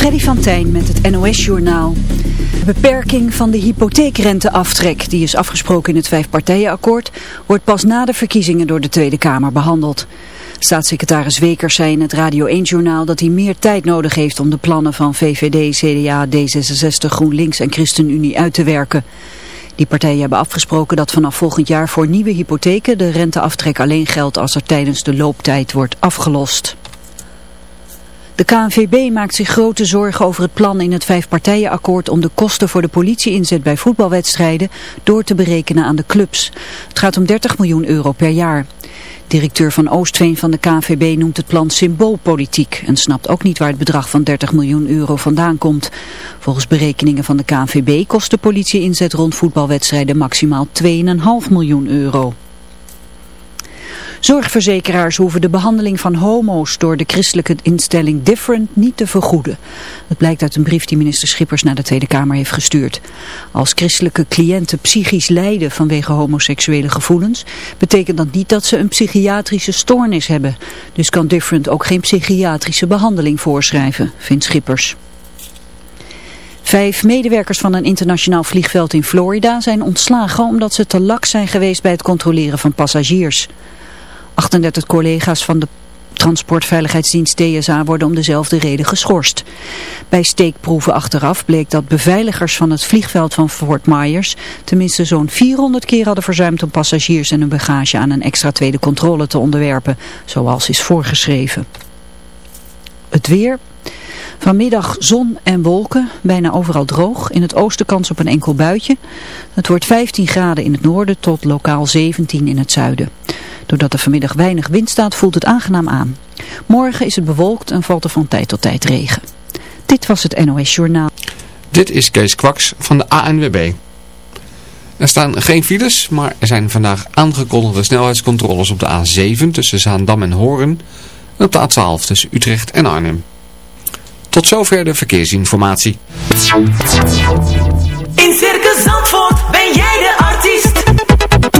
Freddy van Tijn met het NOS-journaal. De beperking van de hypotheekrenteaftrek, die is afgesproken in het vijfpartijenakkoord, wordt pas na de verkiezingen door de Tweede Kamer behandeld. Staatssecretaris Wekers zei in het Radio 1-journaal dat hij meer tijd nodig heeft om de plannen van VVD, CDA, D66, GroenLinks en ChristenUnie uit te werken. Die partijen hebben afgesproken dat vanaf volgend jaar voor nieuwe hypotheken de renteaftrek alleen geldt als er tijdens de looptijd wordt afgelost. De KNVB maakt zich grote zorgen over het plan in het vijfpartijenakkoord om de kosten voor de politieinzet bij voetbalwedstrijden door te berekenen aan de clubs. Het gaat om 30 miljoen euro per jaar. Directeur van Oostveen van de KNVB noemt het plan symboolpolitiek en snapt ook niet waar het bedrag van 30 miljoen euro vandaan komt. Volgens berekeningen van de KNVB kost de politieinzet rond voetbalwedstrijden maximaal 2,5 miljoen euro. Zorgverzekeraars hoeven de behandeling van homo's door de christelijke instelling Different niet te vergoeden. Dat blijkt uit een brief die minister Schippers naar de Tweede Kamer heeft gestuurd. Als christelijke cliënten psychisch lijden vanwege homoseksuele gevoelens, betekent dat niet dat ze een psychiatrische stoornis hebben. Dus kan Different ook geen psychiatrische behandeling voorschrijven, vindt Schippers. Vijf medewerkers van een internationaal vliegveld in Florida zijn ontslagen omdat ze te lak zijn geweest bij het controleren van passagiers. 38 collega's van de Transportveiligheidsdienst TSA worden om dezelfde reden geschorst. Bij steekproeven achteraf bleek dat beveiligers van het vliegveld van Fort Myers tenminste zo'n 400 keer hadden verzuimd om passagiers en hun bagage aan een extra tweede controle te onderwerpen, zoals is voorgeschreven. Het weer, Vanmiddag zon en wolken, bijna overal droog. In het oosten kans op een enkel buitje. Het wordt 15 graden in het noorden tot lokaal 17 in het zuiden. Doordat er vanmiddag weinig wind staat, voelt het aangenaam aan. Morgen is het bewolkt en valt er van tijd tot tijd regen. Dit was het NOS Journaal. Dit is Kees Kwaks van de ANWB. Er staan geen files, maar er zijn vandaag aangekondigde snelheidscontroles op de A7 tussen Zaandam en Horen en op de A12 tussen Utrecht en Arnhem. Tot zover de verkeersinformatie. In Circus Zandvoort ben jij de.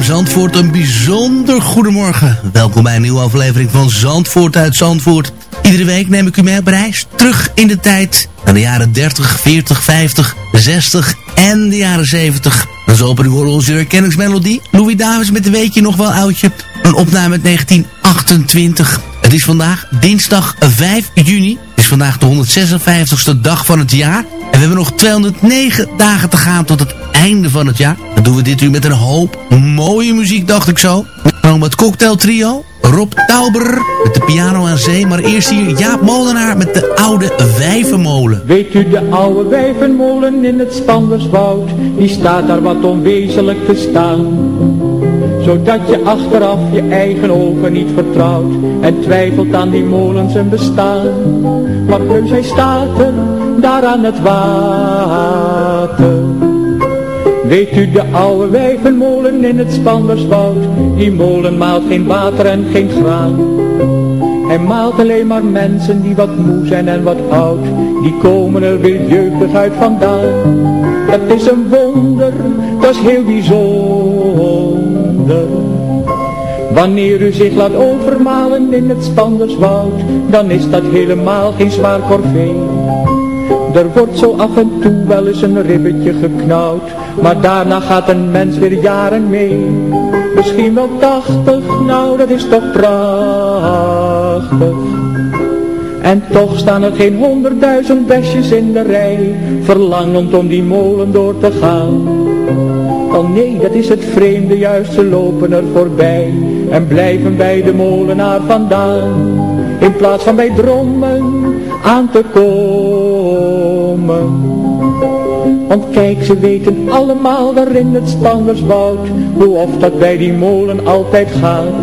Zandvoort, een bijzonder goedemorgen. Welkom bij een nieuwe aflevering van Zandvoort uit Zandvoort. Iedere week neem ik u mee op reis terug in de tijd. Naar de jaren 30, 40, 50, 60 en de jaren 70. Dan is opening horen onze herkenningsmelodie. Louis Davis met een weetje nog wel oudje. Een opname uit 1928. Het is vandaag dinsdag 5 juni. Het is vandaag de 156ste dag van het jaar. En we hebben nog 209 dagen te gaan tot het einde van het jaar. Dan doen we dit uur met een hoop mooie muziek, dacht ik zo. Dan het. Rob Tauber met de piano aan zee. Maar eerst hier Jaap Molenaar met de oude wijvenmolen. Weet u de oude wijvenmolen in het Spanderswoud? Die staat daar wat onwezenlijk te staan. Zodat je achteraf je eigen ogen niet vertrouwt. En twijfelt aan die molen zijn bestaan. Maar heus hij staat er, daar aan het water. Weet u de oude wijvenmolen in het Spanderswoud? Die molen maalt geen water en geen graan. Hij maalt alleen maar mensen die wat moe zijn en wat oud. Die komen er weer jeugdig uit vandaan. Dat is een wonder, dat is heel bijzonder. Wanneer u zich laat overmalen in het Spanderswoud, dan is dat helemaal geen zwaar corvée. Er wordt zo af en toe wel eens een ribbetje geknauwd, maar daarna gaat een mens weer jaren mee. Misschien wel tachtig, nou dat is toch prachtig. En toch staan er geen honderdduizend besjes in de rij, verlangend om die molen door te gaan. Oh nee, dat is het vreemde, juist ze lopen er voorbij en blijven bij de molenaar vandaan. In plaats van bij drommen aan te komen. Want kijk, ze weten allemaal daar in het Spanderswoud, hoe of dat bij die molen altijd gaat.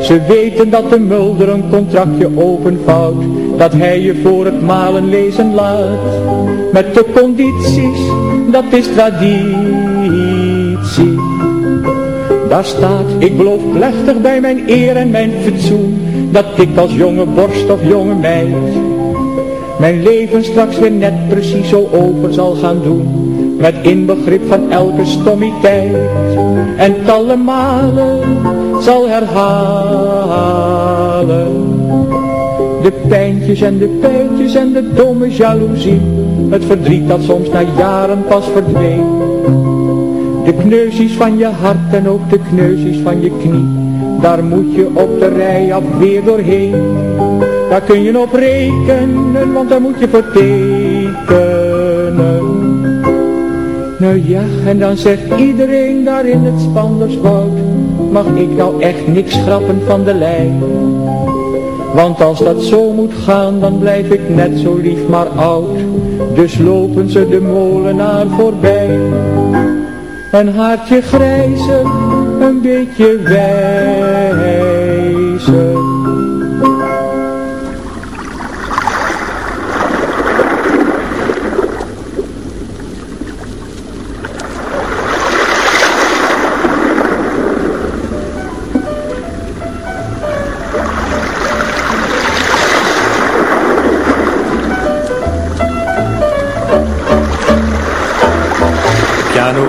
Ze weten dat de mulder een contractje openvouwt, dat hij je voor het malen lezen laat. Met de condities, dat is traditie. Daar staat, ik beloof plechtig bij mijn eer en mijn fatsoen, dat ik als jonge borst of jonge meid, mijn leven straks weer net precies zo over zal gaan doen, met inbegrip van elke stommiteit, en talle malen zal herhalen. De pijntjes en de pijntjes en de domme jaloezie, het verdriet dat soms na jaren pas verdween. De kneuzies van je hart en ook de kneuzies van je knie, daar moet je op de rij af weer doorheen. Daar kun je op rekenen, want daar moet je voor tekenen. Nou ja, en dan zegt iedereen daar in het Spanderswoud, mag ik nou echt niks schrappen van de lijn. Want als dat zo moet gaan, dan blijf ik net zo lief maar oud. Dus lopen ze de molenaar voorbij. Een hartje grijzen, een beetje wijzen.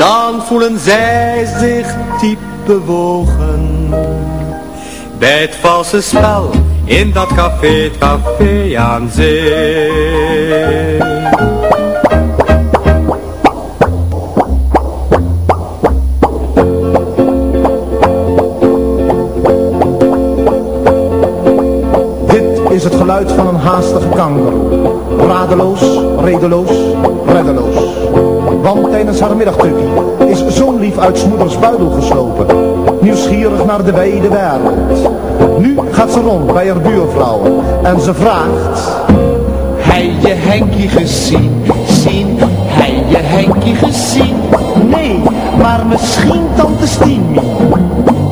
dan voelen zij zich diep bewogen. Bij het valse spel in dat café, het café aan zee. is het geluid van een haastige kanker. Radeloos, redeloos, reddeloos. Want tijdens haar middagtukkie is zo'n lief uit smoeders buidel geslopen. Nieuwsgierig naar de wijde wereld. Nu gaat ze rond bij haar buurvrouwen en ze vraagt... Hij je Henkie gezien, zien, hij je Henkie gezien? Nee, maar misschien tante Stiemie.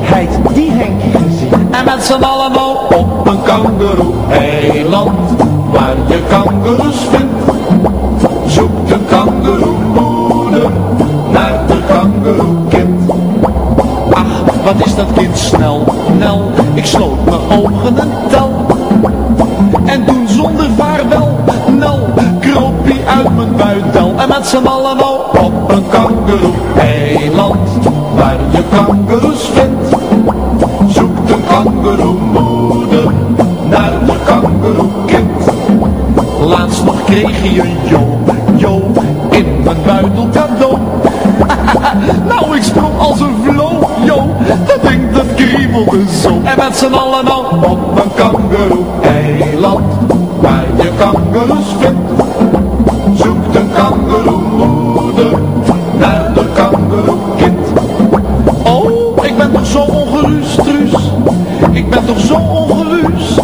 Hij die Henkie gezien. En met z'n allen op een kangeroe-eiland, waar je kangeroes vindt. Zoekt een kangeroemoeder dat kind snel, Nel, ik sloot mijn ogen en tel. En toen zonder vaarwel uit mijn buidel en met z'n allen al op een kangeroe-eiland. Waar je kangeroes vindt, zoekt een kangeroemoeder naar de kangeroekind. Laatst nog kreeg je een jo, jo, in mijn buidel En met z'n allen al op een kangeroe-eiland, waar je kangeroes vindt. Zoekt een kangeroemoeder naar de kangeroekind. Oh, ik ben toch zo ongerust, Truus. Ik ben toch zo ongerust.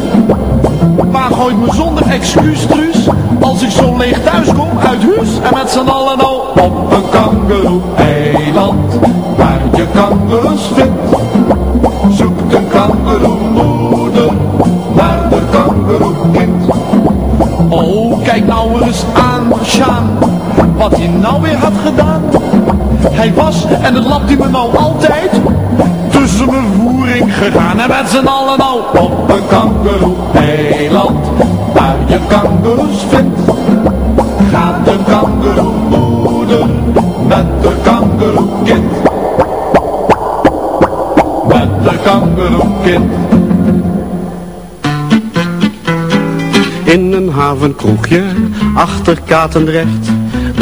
Maar gooit me zonder excuus, nou had gedaan. Hij was, en het lapt hij me nou altijd, tussen mijn voering gegaan. En met z'n allen al op een kangeroe-eiland, waar je kangeroes vindt. Gaat de kangeroemoeder met de kangeroekind. Met de kangeroekind. In een havenkroegje, achter Katendrecht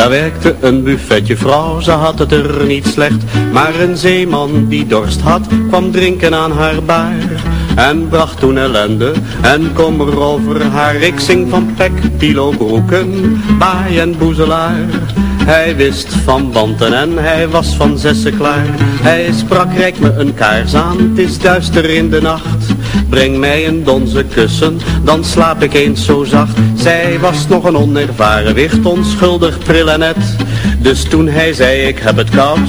Daar werkte een buffetje vrouw, ze had het er niet slecht Maar een zeeman die dorst had, kwam drinken aan haar baar En bracht toen ellende en kommer over haar Ik zing van pek, pilo, broeken, baai en boezelaar hij wist van wanten en hij was van zessen klaar. Hij sprak, rijk me een kaars aan, het is duister in de nacht. Breng mij een donze kussen, dan slaap ik eens zo zacht. Zij was nog een onervaren wicht, onschuldig, pril en net. Dus toen hij zei, ik heb het koud,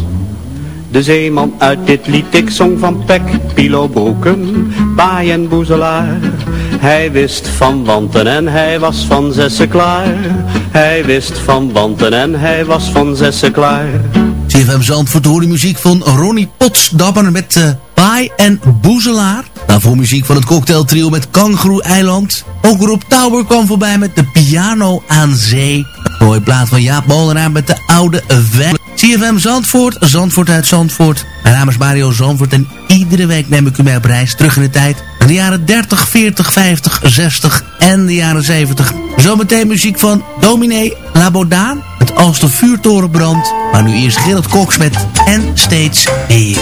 De zeeman uit dit lied, ik zong van pek, pilo, broeken, baai en boezelaar. Hij wist van wanten en hij was van zessen klaar. Hij wist van wanten en hij was van zessen klaar. CFM Zandvoort hoor de muziek van Ronnie Potsdammer met uh, Baai en Boezelaar. Daarvoor muziek van het cocktailtrio met Kangaroo Eiland. Ook Rob Tower kwam voorbij met de piano aan zee. Een mooie plaat van Jaap Molenaar met de oude wijn. CFM Zandvoort, Zandvoort uit Zandvoort. Mijn naam is Mario Zandvoort en iedere week neem ik u mee op reis terug in de tijd. Naar de jaren 30, 40, 50, 60 en de jaren 70. Zometeen muziek van Dominee Labodaan. Het als de vuurtoren brandt. Maar nu eerst Gerard Cox met En Steeds Weer.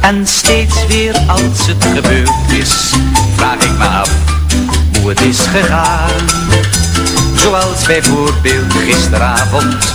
En steeds weer als het gebeurd is, vraag ik me af hoe het is gegaan. Zoals bijvoorbeeld gisteravond,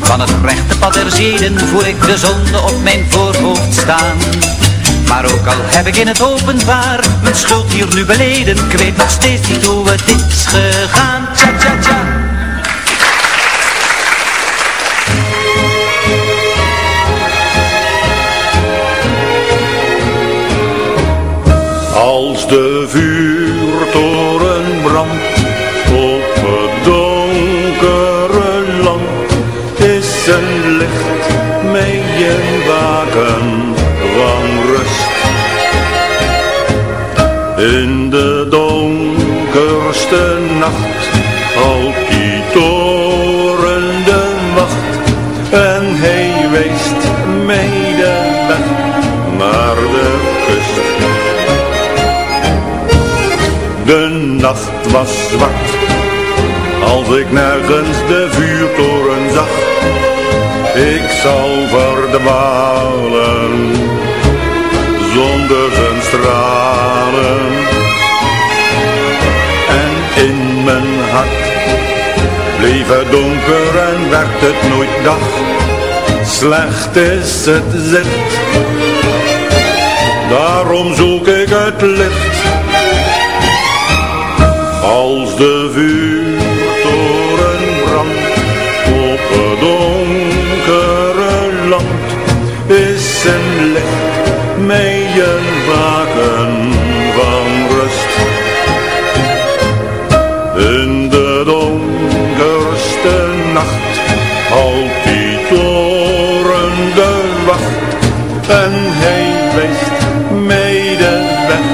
van het rechte pad der zeden voel ik de zonde op mijn voorhoofd staan. Maar ook al heb ik in het openbaar mijn schuld hier nu beleden, ik weet nog steeds niet hoe het is gegaan. Tja, tja, tja. Als de vuurtoren van rust. In de donkerste nacht houdt die toren de wacht en hij wijst mij de weg naar de kust. De nacht was zwart, als ik nergens de vuurtoren zag. Ik zal verdwalen, zonder zijn stralen. En in mijn hart bleef het donker en werd het nooit dag. Slecht is het zicht, daarom zoek ik het licht. Als de vuurtoren brandt op het donkere een waken van rust. In de donkerste nacht houdt die toren de wacht en hij wijst mij de weg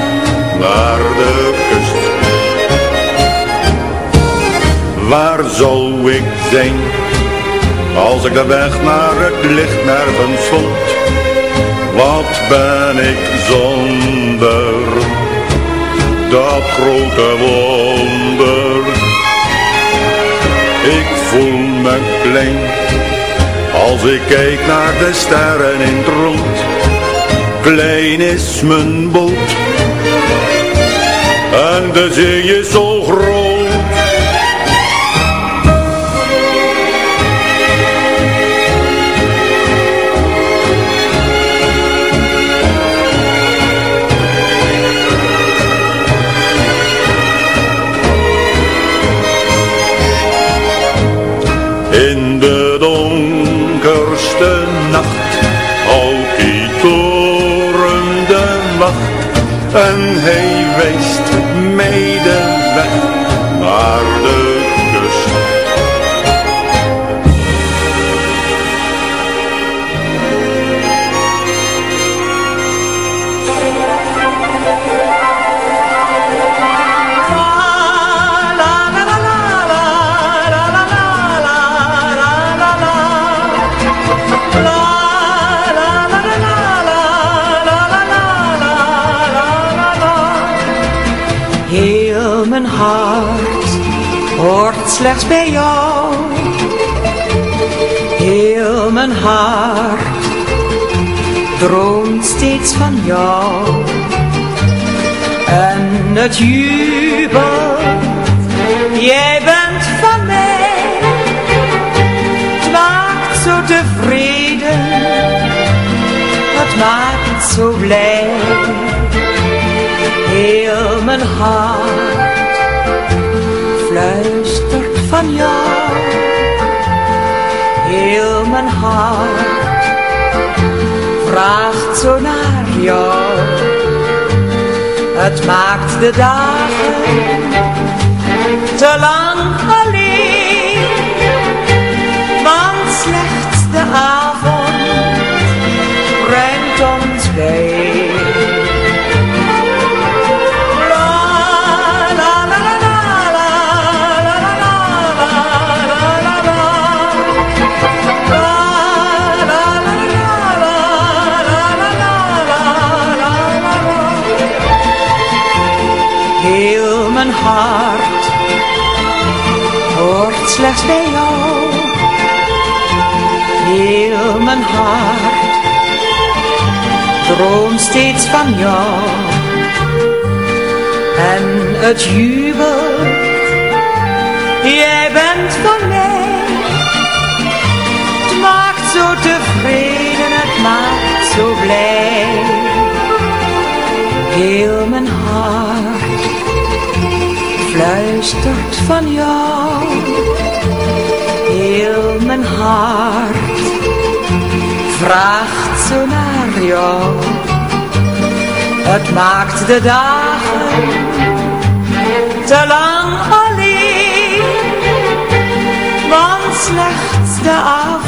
naar de kust. Waar zou ik zijn als ik de weg naar het licht nergens vond? Wat ben ik zonder dat grote wonder? Ik voel me klein als ik kijk naar de sterren in het rond. Klein is mijn boot en de zee is zo groot. Wacht en hij wijst mij de slechts bij jou. Heel mijn hart droomt steeds van jou. En het jubelt, jij bent van mij. Het maakt zo tevreden, het maakt zo blij heel mijn hart fluistert van jou. Heel mijn hart vraagt zo naar jou. Het maakt de dagen te lang alleen. Slechts bij jou. Heel mijn hart droomt steeds van jou. En het jubelt, jij bent van mij. Het maakt zo tevreden, het maakt zo blij. Heel mijn hart fluistert van jou. Heel mijn hart vraagt zo naar jou. Het maakt de dagen te lang alleen. Want slechts de avond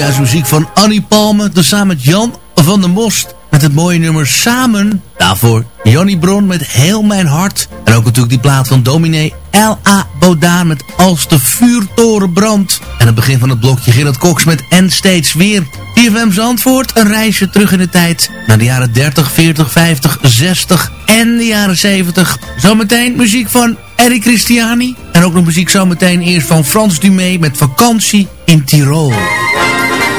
Muziek van Annie Palme, tezamen met Jan van der Most. Met het mooie nummer Samen. Daarvoor Johnny Bron met Heel Mijn Hart. En ook natuurlijk die plaat van dominee L.A. Bodaan met Als de vuurtoren brandt. En het begin van het blokje Gerard Cox met En Steeds Weer. TFM Zandvoort, een reisje terug in de tijd. Naar de jaren 30, 40, 50, 60 en de jaren 70. Zometeen muziek van Eric Christiani. En ook nog muziek zometeen eerst van Frans Dumé met Vakantie in Tirol.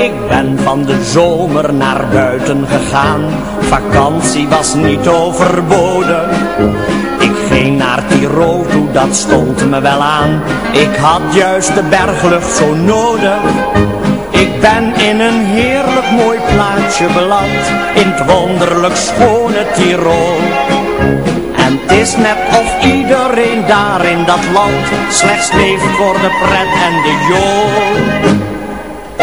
Ik ben van de zomer naar buiten gegaan, vakantie was niet overboden. Ik ging naar Tirol toe, dat stond me wel aan, ik had juist de berglucht zo nodig. Ik ben in een heerlijk mooi plaatsje beland, in het wonderlijk schone Tirol. En het is net of iedereen daar in dat land slechts leeft voor de pret en de jool.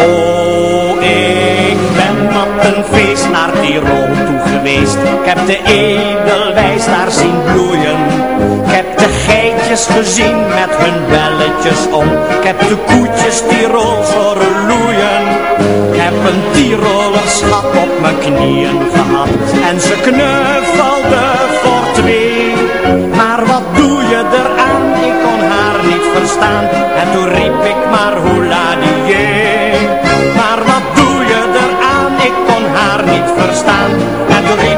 Oh, ik ben wat een feest naar Tirol toe geweest. Ik heb de edelwijs daar zien bloeien. Ik heb de geitjes gezien met hun belletjes om. Ik heb de koetjes Tirols horen loeien. Ik heb een Tiroler schat op mijn knieën gehad. En ze knuffelde voor. Maar wat doe je eraan? Ik kon haar niet verstaan. En toen riep ik maar hoela die Maar wat doe je eraan? Ik kon haar niet verstaan. En toen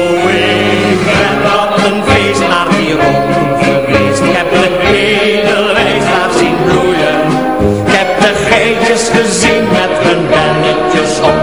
gezien met hun belletjes op.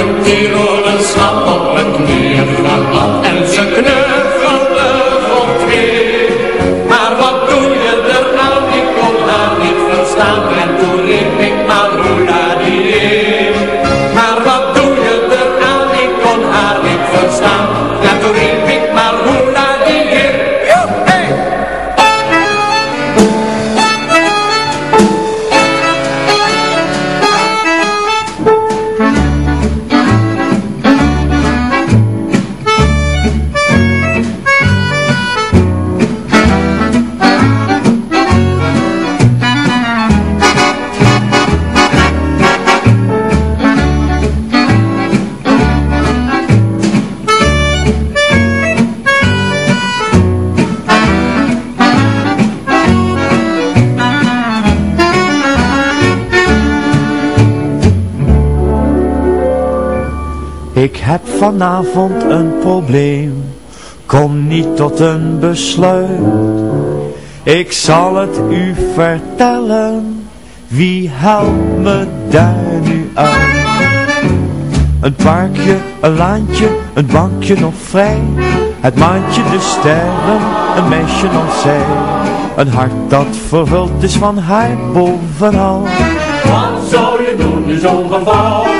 Een schat vanavond een probleem, kom niet tot een besluit. Ik zal het u vertellen, wie helpt me daar nu uit? een parkje, een laantje, een bankje nog vrij. Het maantje, de sterren, een meisje nog zij. Een hart dat vervuld is van haar bovenal. Wat zou je doen in zo'n geval?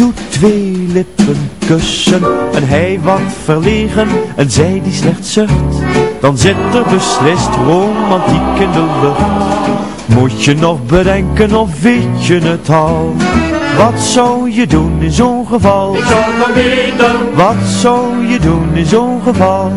toe twee lippen kussen En hij wat verlegen En zij die slecht zucht Dan zit er beslist romantiek in de lucht Moet je nog bedenken of weet je het al wat zou je doen in zo'n geval? Ik zou het wel weten. Wat zou je doen in zo'n geval?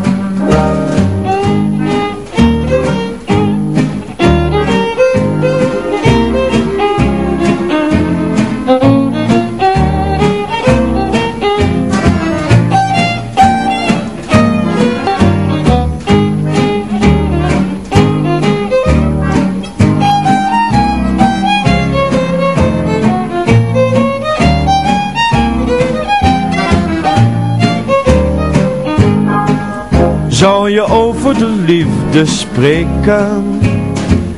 Je over de liefde spreken.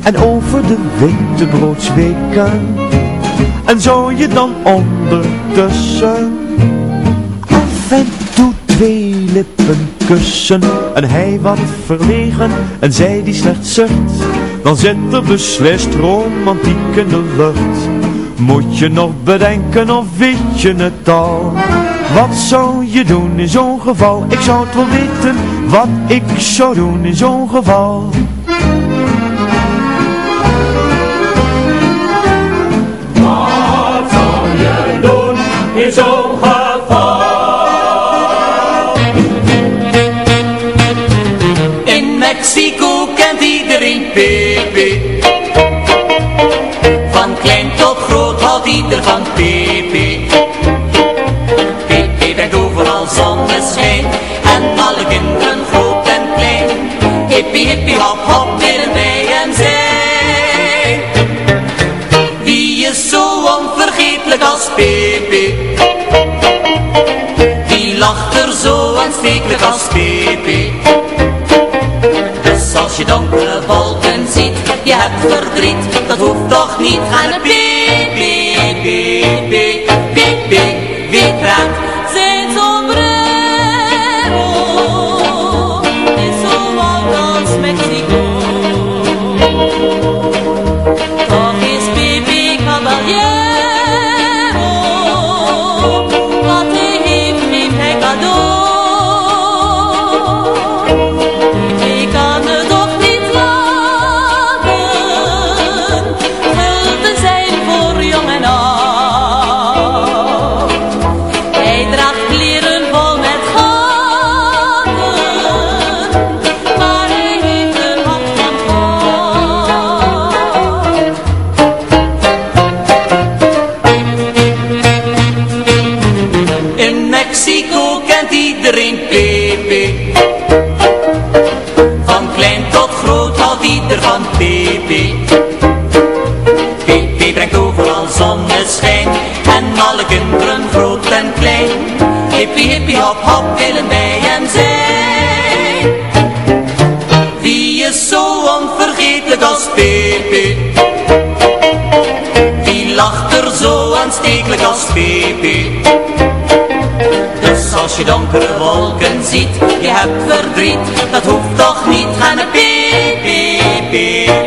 En over de winterdbroodsweken En zou je dan ondertussen Af en toe twee lippen kussen? En hij wat verlegen En zij die slecht zucht. Dan zit er beslist romantiek in de lucht. Moet je nog bedenken of weet je het al? Wat zou je doen in zo'n geval? Ik zou het wel weten wat ik zou doen in zo'n geval Wat zou je doen in zo'n geval? In Mexico kent iedereen Pepe. Als Pepe? Dus als je donkere wolken ziet, je hebt verdriet, dat hoeft toch niet aan een baby, en alle kinderen groot en klein. Hippie hippie hop hop willen wij hem zijn. Wie is zo onvergetelijk als Pepe? Wie lacht er zo aanstekelijk als Pepe? Dus als je donkere wolken ziet, je hebt verdriet, dat hoeft toch niet aan een baby, baby,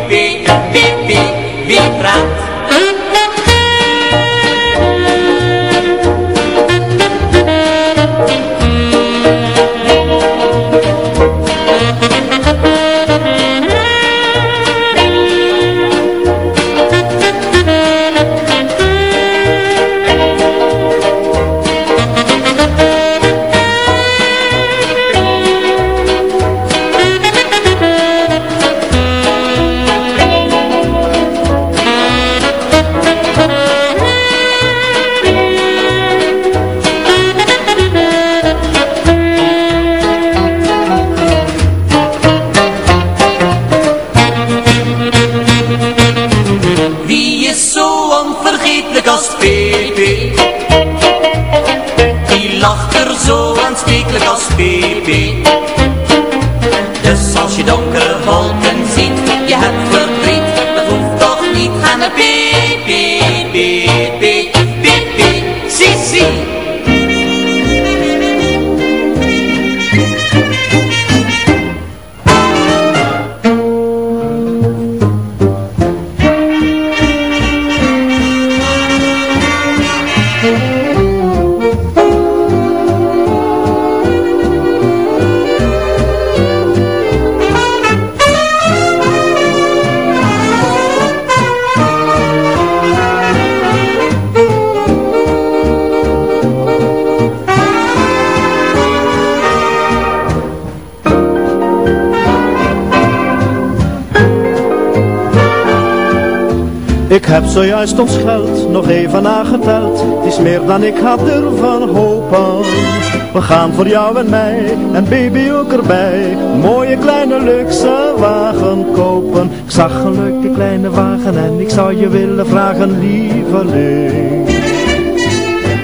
We gaan voor jou en mij en baby ook erbij. Mooie kleine luxe wagen kopen. Ik zag een leuke kleine wagen en ik zou je willen vragen, lieveling.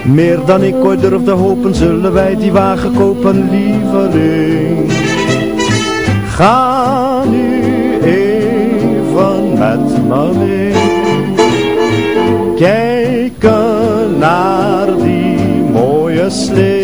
Meer dan ik ooit durfde hopen, zullen wij die wagen kopen, lieveling. Ga nu even met me mee. Kijken naar die mooie slee.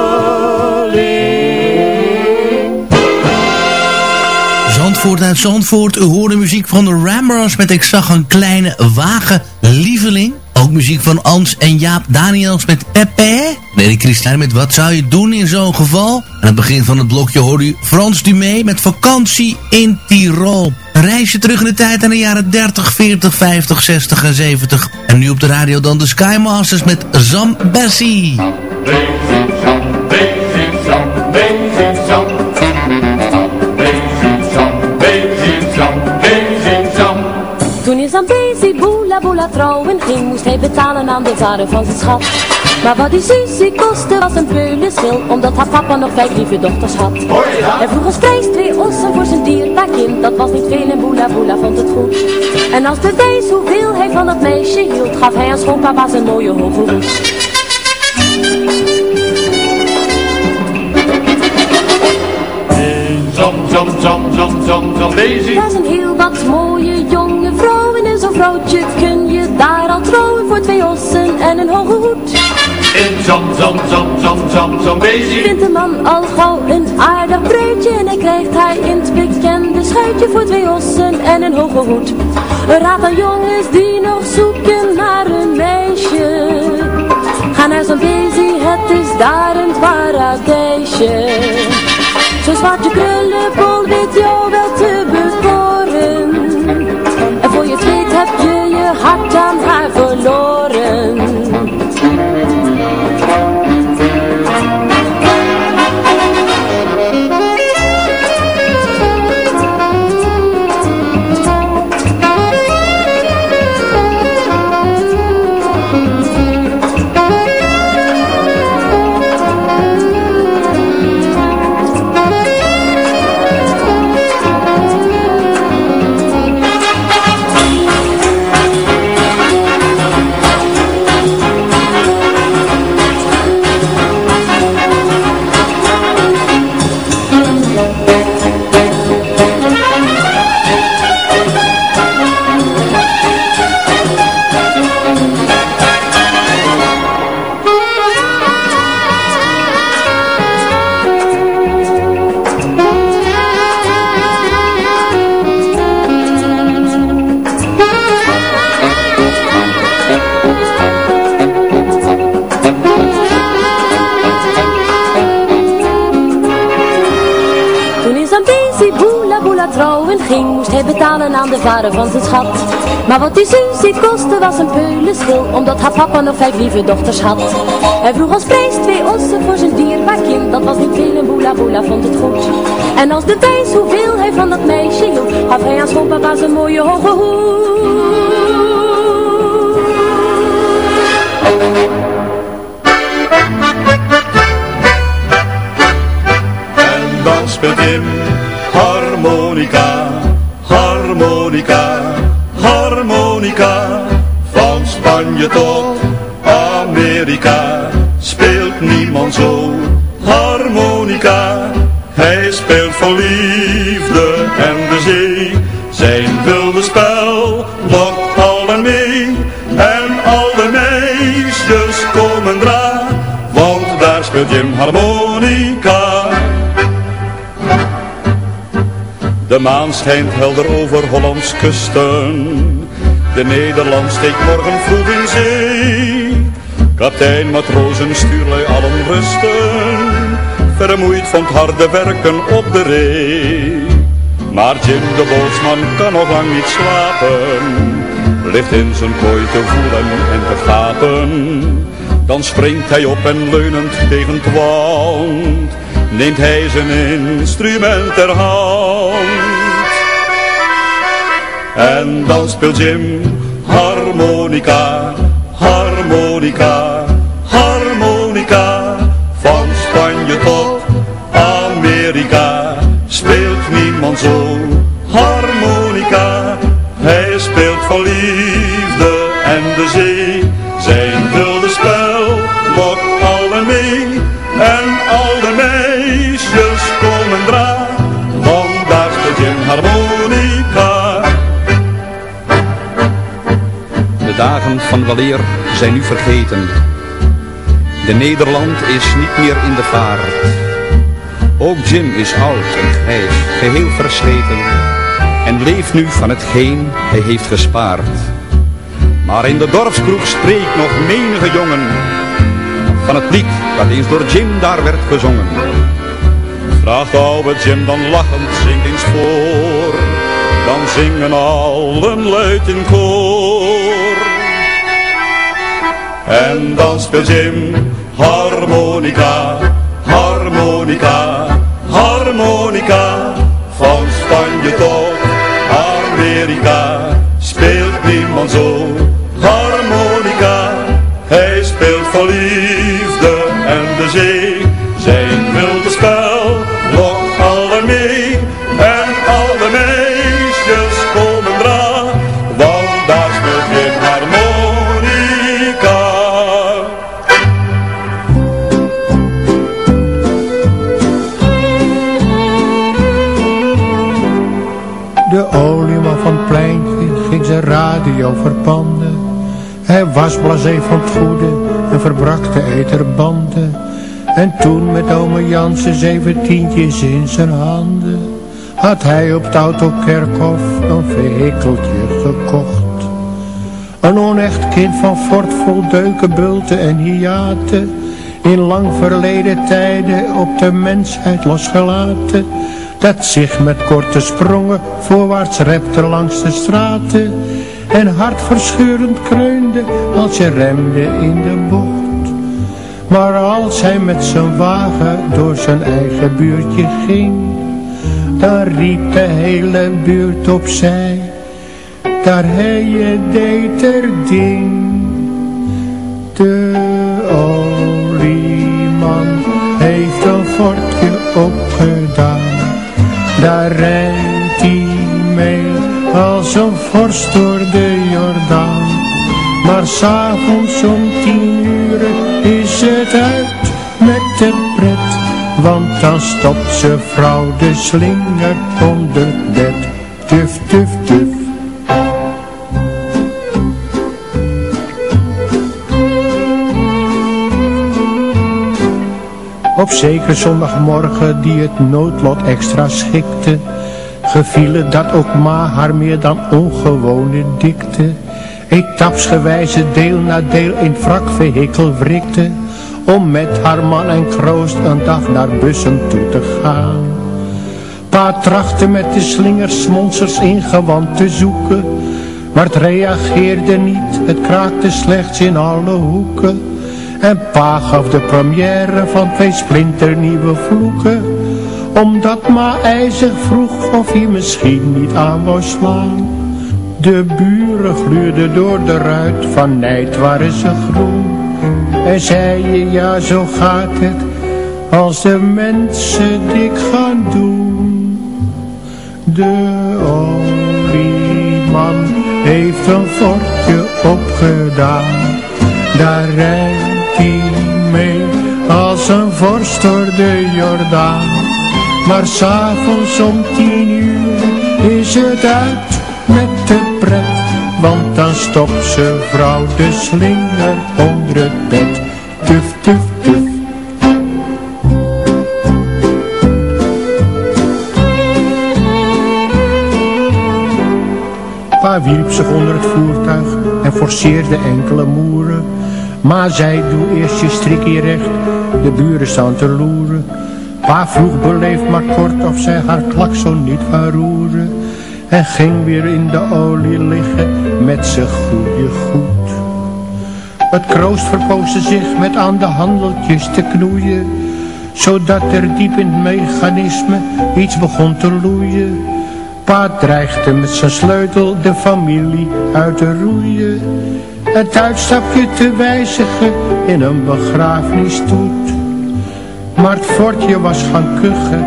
Zandvoort uit Zandvoort. U hoorde muziek van de Ramblers met Ik zag een kleine wagen lieveling. Ook muziek van Ans en Jaap Daniels met Pepe. Nelly Christijn met Wat zou je doen in zo'n geval? Aan het begin van het blokje hoorde u Frans Dumé met Vakantie in Tirol. Reisje terug in de tijd aan de jaren 30, 40, 50, 60 en 70. En nu op de radio dan de Skymasters met Zam Bessie. Boela trouwen ging, moest hij betalen aan de vader van zijn schat. Maar wat die Susie kostte was een peulenschil, omdat haar papa nog vijf lieve dochters had. Hij vroeg als prijs twee ossen voor zijn dierbaar kind, dat was niet veel en boela boela vond het goed. En als bewijs hoeveel hij van het meisje hield, gaf hij aan schoonpapa zijn mooie hoge hoed. Zam, zam, zam, zam, zam, zam, Daisy. Daar zijn heel wat mooie jonge vrouwen en zo'n vrouwtje kun je daar al trouwen voor twee ossen en een hoge hoed. In zam, zam, zam, zam, zam, zam, Daisy. Vindt de man al gauw een aardig bruidje en hij krijgt haar in het bekende schuitje voor twee ossen en een hoge hoed. Een raad aan jongens die nog zoeken naar een meisje. Ga naar zo'n het is daar een paradijsje. Zo'n zwarte krullenbol weet jou wel te je je hart aan vader van zijn schat. Maar wat die zus kostte was een peulenschil, omdat haar papa nog vijf lieve dochters had. Hij vroeg als prijs twee ossen voor zijn dierbaar kind, dat was niet veel en boela boela vond het goed. En als de wijs hoeveel hij van dat meisje hield, gaf hij aan schoonpapa zijn mooie hoge hoed. Speelt harmonica, harmonica, harmonica. Van Spanje tot Amerika speelt niemand zo harmonica. Hij speelt voor liefde en de zee. Zijn wilde spel lokt allen mee. En al de meisjes komen dra, want daar speelt Jim harmonica. De maan schijnt helder over Hollands kusten. De Nederland steekt morgen vroeg in zee. Kaptein, matrozen, stuurlui allen rusten. Vermoeid van het harde werken op de ree. Maar Jim de bootsman kan nog lang niet slapen. Ligt in zijn kooi te voelen en te gapen. Dan springt hij op en leunend tegen het wand. Neemt hij zijn instrument ter hand. En dan speelt Jim harmonica, harmonica. Van weleer zijn nu vergeten. De Nederland is niet meer in de vaart. Ook Jim is oud en grijs, geheel versleten. En leeft nu van hetgeen hij heeft gespaard. Maar in de dorpskroeg spreekt nog menige jongen. Van het lied dat eens door Jim daar werd gezongen. Vraagt oude Jim dan lachend, zingt eens voor. Dan zingen allen luid in koor. En dan speelt Jim harmonica, harmonica, harmonica. Van Spanje tot Amerika speelt niemand zo harmonica. Hij speelt voor liefde en de zee. Zijn wilde spel Hij was blasé van het goede en verbrak de eterbanden. En toen met ome Jan zijn zeventientjes in zijn handen, had hij op het autokerkhof een vehikeltje gekocht. Een onecht kind van fort vol bulten en hiaten, in lang verleden tijden op de mensheid losgelaten, dat zich met korte sprongen voorwaarts repte langs de straten, en hartverscheurend kreunde als je remde in de bocht. Maar als hij met zijn wagen door zijn eigen buurtje ging, dan riep de hele buurt opzij, daar hij je deed er ding. De olieman heeft een fortje opgedaan, daar rijdt hij mee als een vorst door de Jordaan. Maar s'avonds om tien uur is het uit met de pret. Want dan stopt ze vrouw de slinger onder bed. Tuf, tuf, tuf. Op zeker zondagmorgen die het noodlot extra schikte, geviel dat ook ma haar meer dan ongewone dikte etapsgewijze deel na deel in wrakvehikel wrikte, om met haar man en kroost een dag naar Bussen toe te gaan. Pa trachtte met de slingers monsters in gewand te zoeken. Maar het reageerde niet, het kraakte slechts in alle hoeken. En pa gaf de première van twee splinternieuwe vloeken. Omdat ma ijzig vroeg of hij misschien niet aan wou slaan. De buren gluurden door de ruit, van nijd waren ze groen. En zeiden ja zo gaat het, als de mensen dik gaan doen. De olieman heeft een fortje opgedaan, daar rijdt hij mee als een vorst door de Jordaan. Maar s'avonds om tien uur is het uit met de pret, want dan stopt ze vrouw de slinger onder het bed. Tuf, tuf, tuf. Pa wierp zich onder het voertuig en forceerde enkele moeren. Maar zei, doe eerst je strikje recht, de buren staan te loeren. Pa vroeg beleefd maar kort of zij haar klakson niet wou roeren. En ging weer in de olie liggen met z'n goede goed. Het kroost verpoosde zich met aan de handeltjes te knoeien. Zodat er diep in het mechanisme iets begon te loeien. Pa dreigde met zijn sleutel de familie uit te roeien. Het uitstapje te wijzigen in een begrafenisstoet. Maar het fortje was gaan kuchen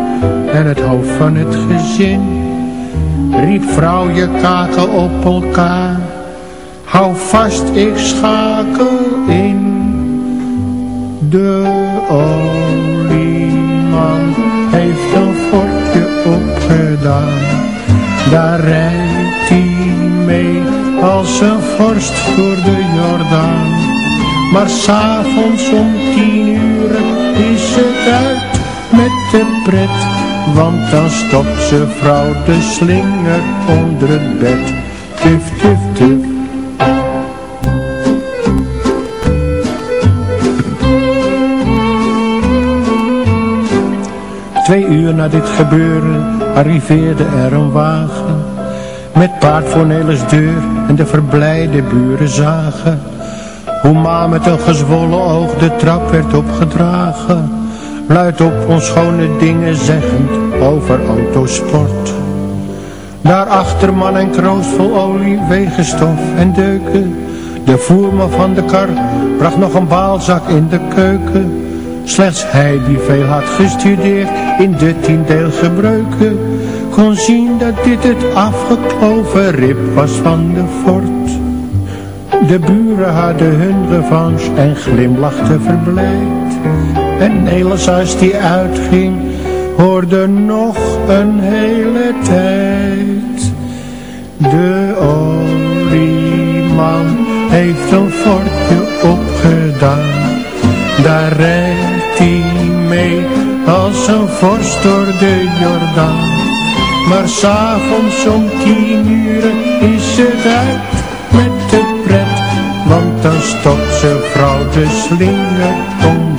en het hoofd van het gezin riep vrouw je kaken op elkaar. Hou vast, ik schakel in. De olieman heeft een fortje opgedaan. Daar rijdt hij mee als een vorst door de Jordaan. Maar s'avonds om tien want dan stopt ze vrouw de slinger onder het bed. Tuf, tuf, tuf. Twee uur na dit gebeuren arriveerde er een wagen Met paard voor Nelis deur en de verblijde buren zagen Hoe ma met een gezwollen oog de trap werd opgedragen luid op onschone dingen zeggend over autosport. Daarachter man en kroos vol olie, wegenstof en deuken. De voerman van de kar bracht nog een baalzak in de keuken. Slechts hij die veel had gestudeerd in de tiendeel gebreuken. Kon zien dat dit het afgekloven rib was van de fort. De buren hadden hun revanche en glimlachten verblijd. En Nelis als die uitging, hoorde nog een hele tijd. De olieman heeft een fortje opgedaan. Daar rijdt hij mee als een vorst door de Jordaan. Maar s'avonds om tien uur is het uit met de pret. Want dan stopt ze vrouw de slinger onder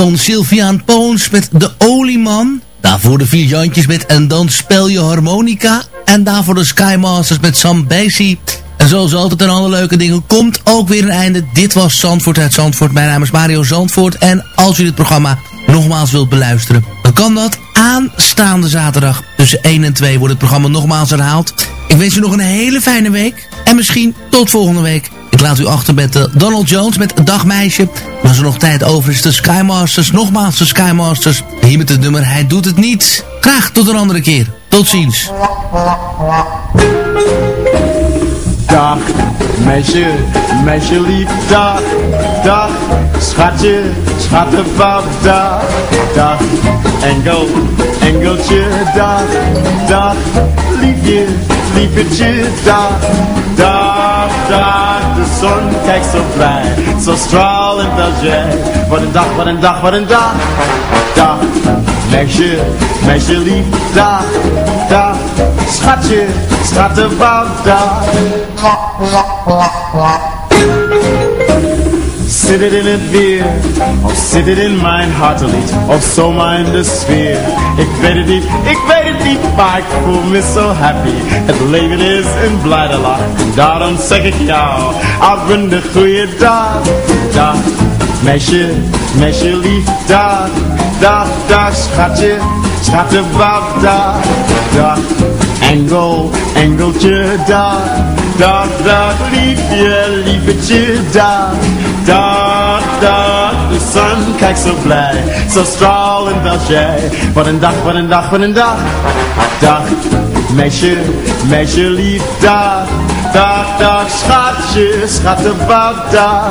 van Sylviaan Poons met De Olieman. Daarvoor de vier Jantjes met En dan spel je harmonica. En daarvoor de Skymasters met Sam Basie. En zoals altijd aan alle leuke dingen komt ook weer een einde. Dit was Zandvoort uit Zandvoort. Mijn naam is Mario Zandvoort. En als u dit programma nogmaals wilt beluisteren, dan kan dat aanstaande zaterdag. Tussen 1 en 2 wordt het programma nogmaals herhaald. Ik wens u nog een hele fijne week. En misschien tot volgende week. Ik laat u achter met uh, Donald Jones met Dagmeisje. Maar er nog tijd over is, de Skymasters. Nogmaals de Skymasters. Hier met het nummer Hij doet het niet. Graag tot een andere keer. Tot ziens. Dag, meisje, meisje lief, dag, dag, schatje, schattenpap, dag, dag, engel, engeltje, dag, dag, liefje, liefetje, dag, dag, dag, de zon kijkt zo blij, zo stralend als jij, wat een dag, wat een dag, wat een dag, dag, meisje, meisje lief, dag, dag, schatje, schattenpap, dag. Zit het in het weer, of zit het in mijn hartelied, of zomaar in de sfeer. Ik weet het niet, ik weet het niet, maar ik voel me zo happy. Het leven is een blijde lach, daarom zeg ik jou, de goede dag. Dag, meisje, meisje lief, dag, dag, dag, schatje, schattenbab, dag, dag. Engel, engeltje, dag, dag, dag, liefje, liefetje, dag, dag, dag. De zon kijkt zo blij, zo stralend als jij. Wat een dag, wat een dag, wat een dag. Dag, meisje, meisje lief, dag, dag, dag, schatje, schattenbab, dag.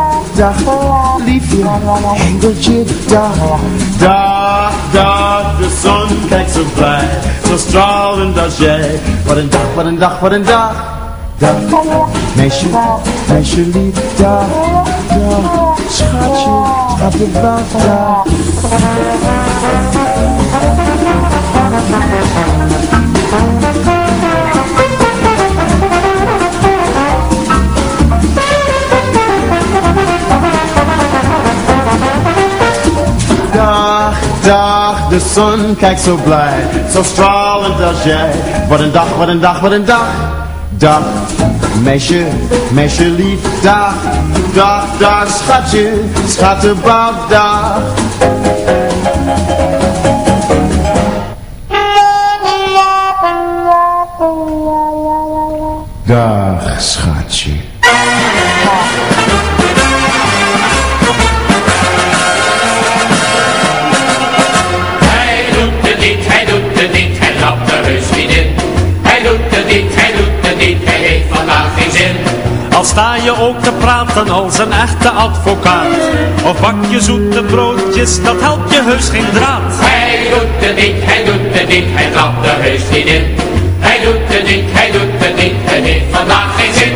dag, liefje, engeltje, dag, dag, dag. De zon kijkt zo blij, zo stralend als jij. Wat een dag, wat een dag, wat een dag. Dag, meisje, meisje lief, dag, dag, schatje, schatje, dag, dag. Dag, dag, de zon kijkt zo blij, zo stralend als jij. Wat een dag, wat een dag, wat een dag. Dag, meisje, meisje lief, dag, dag, dag, schatje, schattenbab, dag. Dag, schatje. Al sta je ook te praten als een echte advocaat Of bak je zoete broodjes, dat helpt je heus geen draad Hij doet het niet, hij doet het niet, hij trapt er heus niet in. Hij doet het niet, hij doet het niet, hij heeft vandaag geen zin.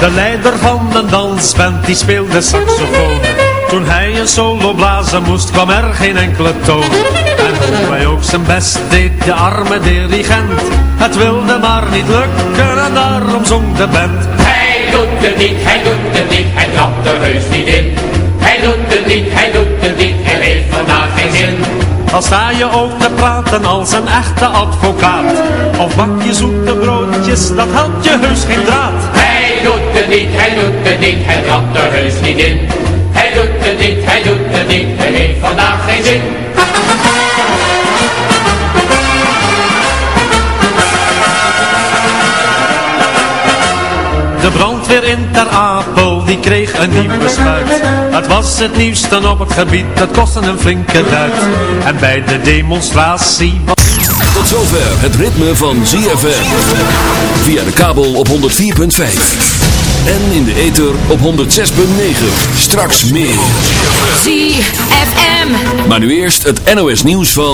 De leider van een dansband die speelde saxofoon Toen hij een solo blazen moest kwam er geen enkele toon Hij ook zijn best deed, de arme dirigent Het wilde maar niet lukken en daarom zong de band Hij doet het niet, hij doet het niet, hij trapt er heus niet in. Hij doet het niet, hij doet het niet, hij heeft vandaag geen zin. Al sta je ook te praten als een echte advocaat Of bak je zoete broodjes, dat helpt je heus geen draad Hij doet het niet, hij doet het niet, hij trapt er heus niet in. Hij doet het niet, hij doet het niet, hij heeft vandaag geen zin. Brandweer in Ter Apel, die kreeg een nieuwe spuit. Het was het nieuwste op het gebied, dat kostte een flinke duit. En bij de demonstratie... Tot zover het ritme van ZFM. Via de kabel op 104.5. En in de ether op 106.9. Straks meer. ZFM. Maar nu eerst het NOS nieuws van...